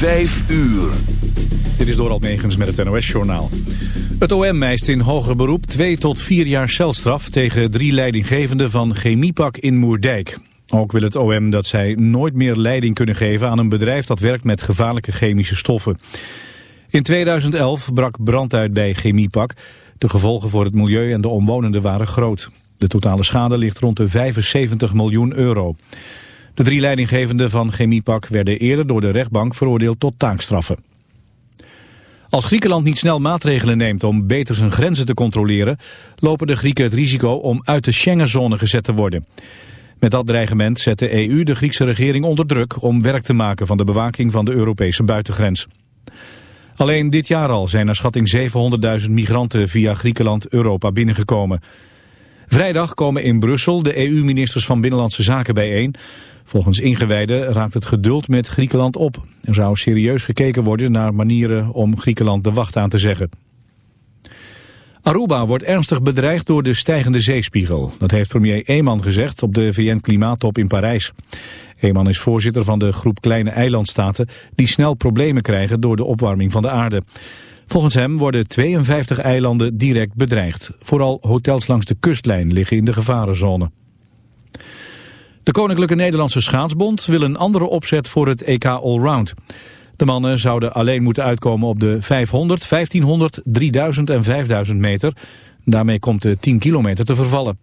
Vijf uur. Dit is door Almegens met het NOS-journaal. Het OM eist in hoger beroep twee tot vier jaar celstraf... tegen drie leidinggevenden van Chemiepak in Moerdijk. Ook wil het OM dat zij nooit meer leiding kunnen geven... aan een bedrijf dat werkt met gevaarlijke chemische stoffen. In 2011 brak brand uit bij Chemiepak. De gevolgen voor het milieu en de omwonenden waren groot. De totale schade ligt rond de 75 miljoen euro. De drie leidinggevenden van Chemiepak werden eerder door de rechtbank veroordeeld tot taakstraffen. Als Griekenland niet snel maatregelen neemt om beter zijn grenzen te controleren, lopen de Grieken het risico om uit de Schengenzone gezet te worden. Met dat dreigement zet de EU de Griekse regering onder druk om werk te maken van de bewaking van de Europese buitengrens. Alleen dit jaar al zijn naar schatting 700.000 migranten via Griekenland Europa binnengekomen. Vrijdag komen in Brussel de EU-ministers van Binnenlandse Zaken bijeen. Volgens ingewijden raakt het geduld met Griekenland op. Er zou serieus gekeken worden naar manieren om Griekenland de wacht aan te zeggen. Aruba wordt ernstig bedreigd door de stijgende zeespiegel. Dat heeft premier Eeman gezegd op de VN-klimaattop in Parijs. Eeman is voorzitter van de groep kleine eilandstaten... die snel problemen krijgen door de opwarming van de aarde. Volgens hem worden 52 eilanden direct bedreigd. Vooral hotels langs de kustlijn liggen in de gevarenzone. De Koninklijke Nederlandse Schaatsbond wil een andere opzet voor het EK Allround. De mannen zouden alleen moeten uitkomen op de 500, 1500, 3000 en 5000 meter. Daarmee komt de 10 kilometer te vervallen.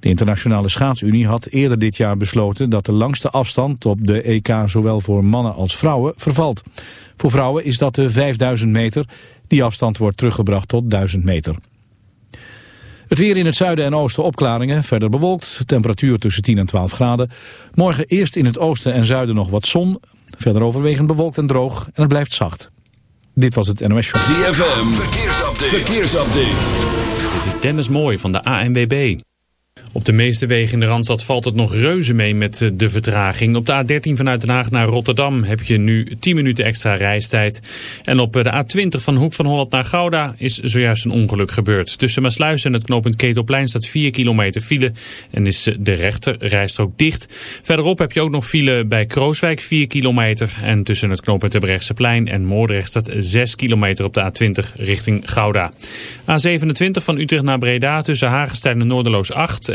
De Internationale Schaatsunie had eerder dit jaar besloten dat de langste afstand op de EK zowel voor mannen als vrouwen vervalt. Voor vrouwen is dat de 5000 meter. Die afstand wordt teruggebracht tot 1000 meter. Het weer in het zuiden en oosten opklaringen, verder bewolkt. Temperatuur tussen 10 en 12 graden. Morgen eerst in het oosten en zuiden nog wat zon. Verder overwegend bewolkt en droog en het blijft zacht. Dit was het NOS Show. ZFM, verkeersupdate. verkeersupdate. Dit is Dennis Mooi van de ANWB. Op de meeste wegen in de Randstad valt het nog reuze mee met eh, de vertraging. Op de A13 vanuit Den Haag naar Rotterdam heb je nu 10 minuten extra reistijd. En op eh, de A20 van Hoek van Holland naar Gouda is zojuist een ongeluk gebeurd. Tussen Maasluis en het knooppunt Ketelplein staat 4 kilometer file en is eh, de rechter rijstrook dicht. Verderop heb je ook nog file bij Krooswijk 4 kilometer. En tussen het knooppunt plein en Moordrecht staat 6 kilometer op de A20 richting Gouda. A27 van Utrecht naar Breda tussen Hagenstein en Noorderloos 8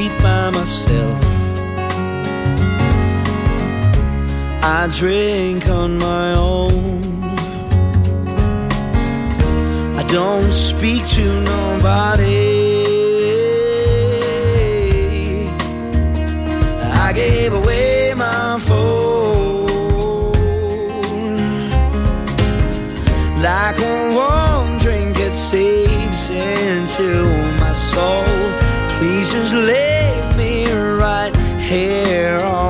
street by myself. I drink on my own. I don't speak to nobody. I gave away my phone like a warm drink it saves into my soul. Please just let hair on oh.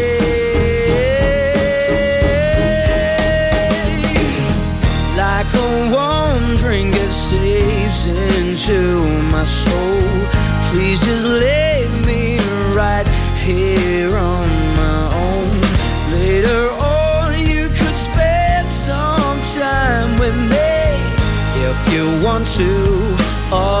A warm drink, it seeps into my soul. Please just leave me right here on my own. Later on, you could spend some time with me if you want to. All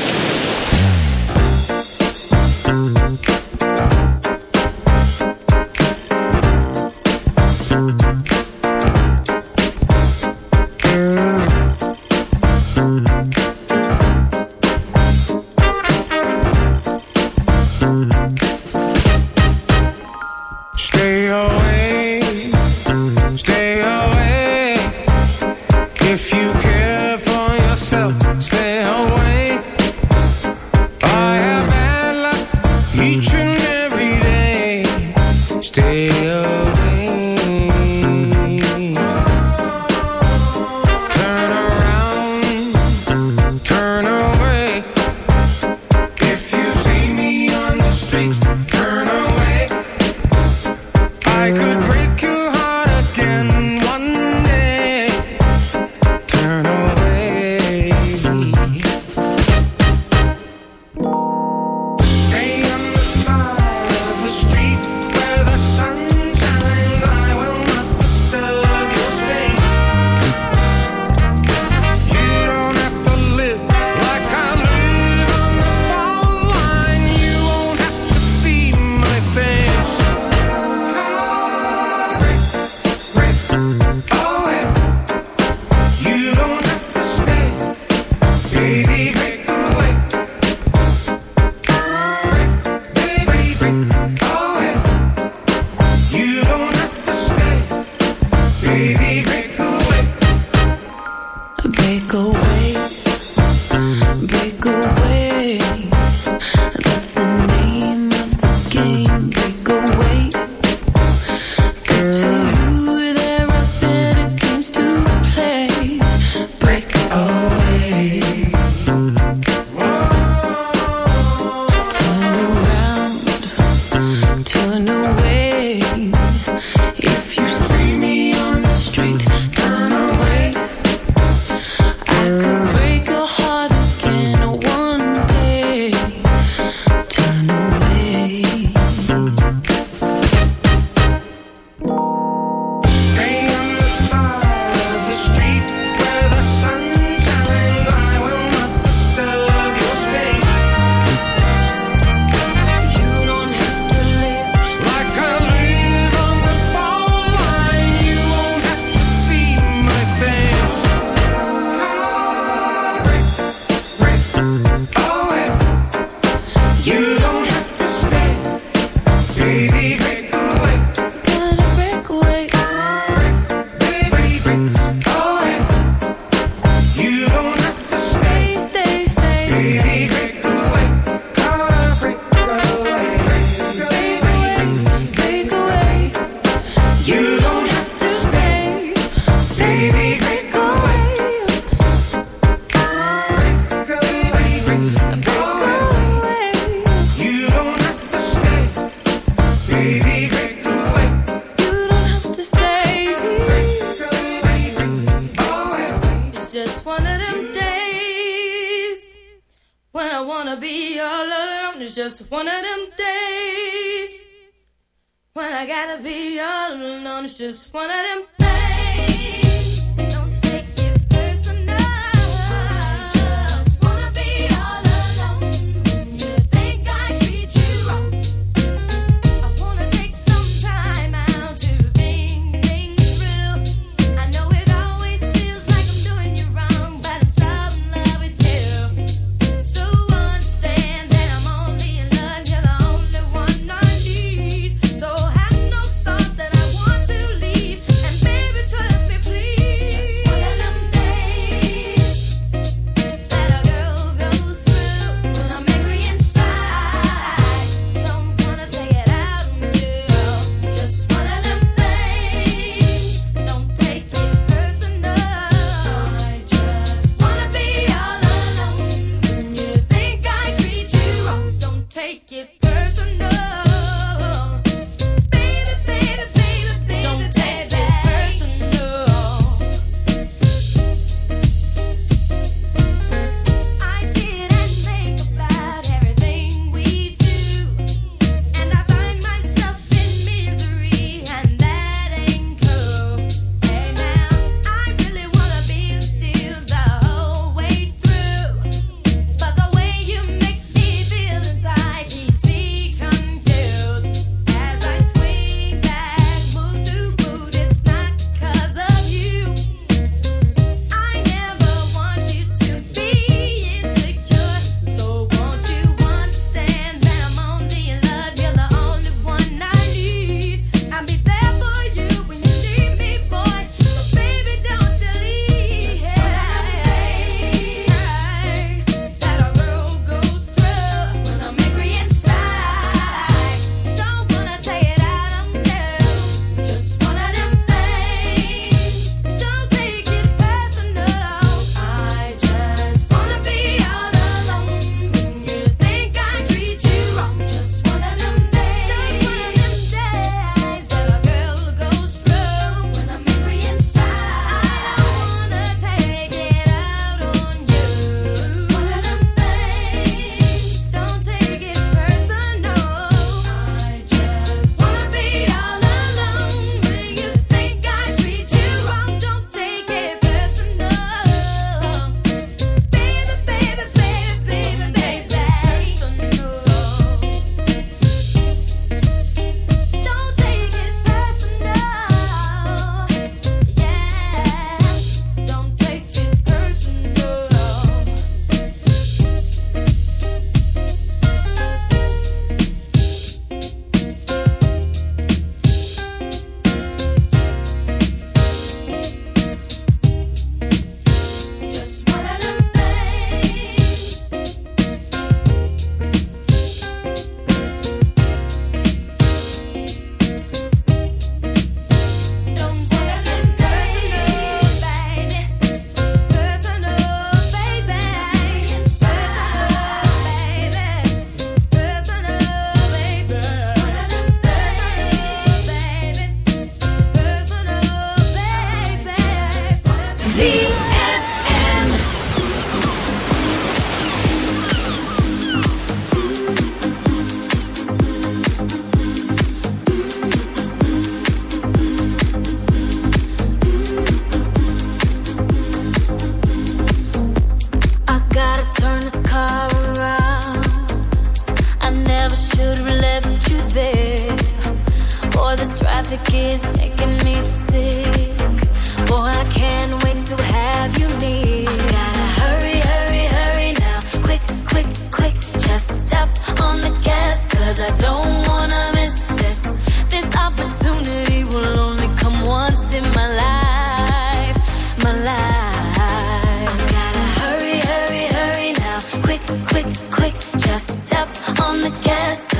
He.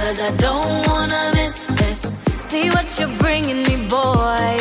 Cause I don't wanna miss this. See what you're bringing me, boy.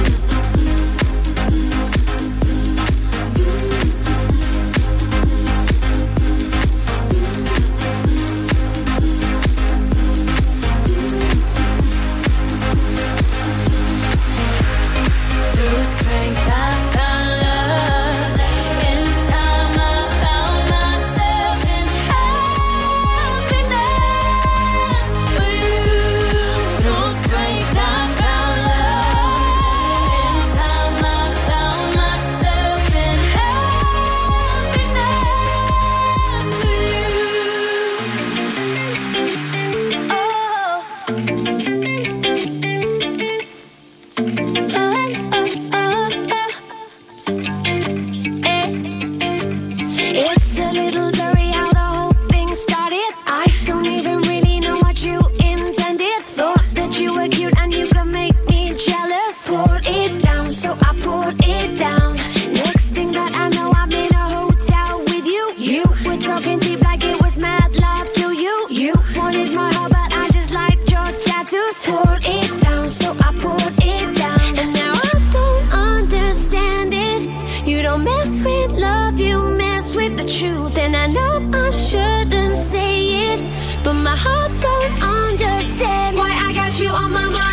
with love, you mess with the truth. And I know I shouldn't say it, but my heart don't understand why I got you on my mind.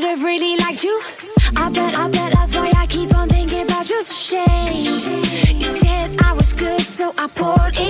should've really liked you. I bet, I bet that's why I keep on thinking about you. It's a shame. You said I was good, so I poured in.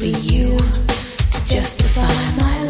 were you to justify my love.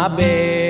my bed.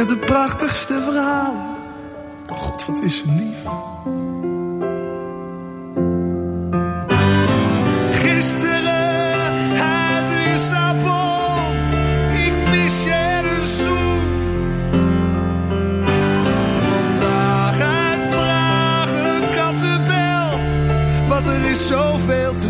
Met de prachtigste verhalen. God, wat is ze lief. Gisteren uit Lissabon. Ik mis je een zoen. Vandaag uit Praag een kattenbel. Want er is zoveel te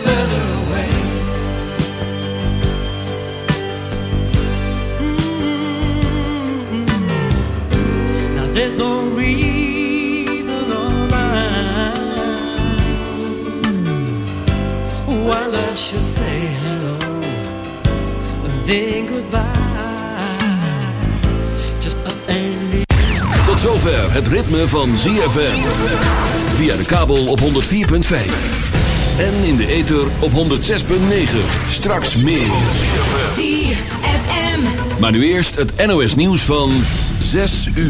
there's no reason or rhyme why love should say hello and then goodbye. Just up and leave. Tot zover het ritme van ZFM. Via de kabel op 104.5. En in de ether op 106.9. Straks meer. ZFM. Maar nu eerst het NOS nieuws van 6 uur.